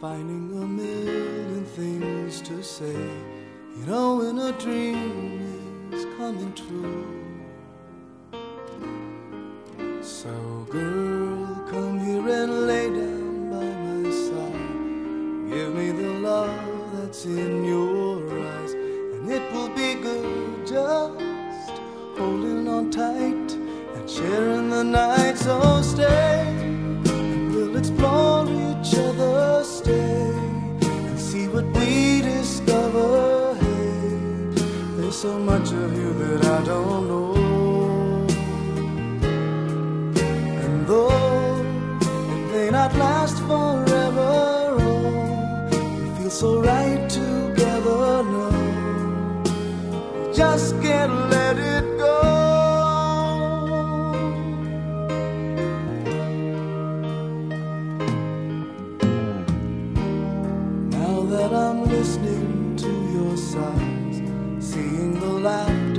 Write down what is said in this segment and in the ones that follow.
finding a million things to say. You know, when a dream is coming true. So, girl, come here and lay down by my side. Give me the love that's in your eyes, and it will be good just holding on tight and sharing the night. So, oh, stay, last forever, oh, we feel so right together. No, we just can't let it go. Now that I'm listening to your sighs, seeing the laughter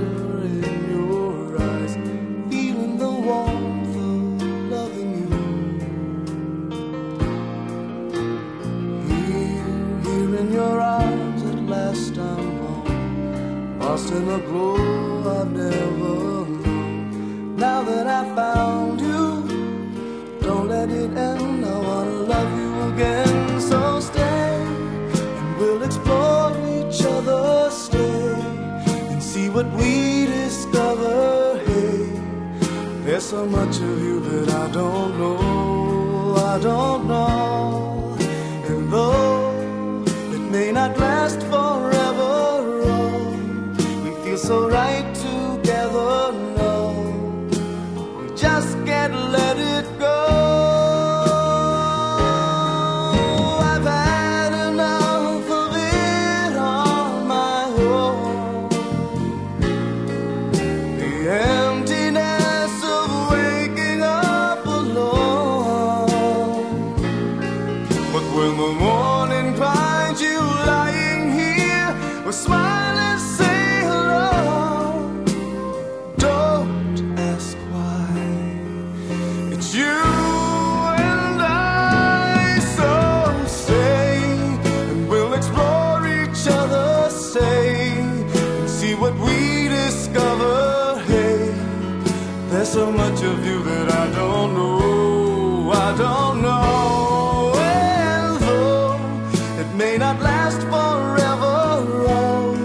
lost in a glow I've never known. Now that I found you, don't let it end. I wanna love you again. So stay, and we'll explore each other. Stay and see what we discover. Hey, there's so much of you that I don't know. I don't know, we so right together. No, we just can't let it go. I've had enough of it on my own. The emptiness of waking up alone. But when so say, and we'll explore each other. Say, see what we discover. Hey, there's so much of you that I don't know. I don't know. And though it may not last forever, oh,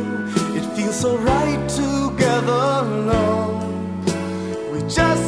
it feels so right together. No, we just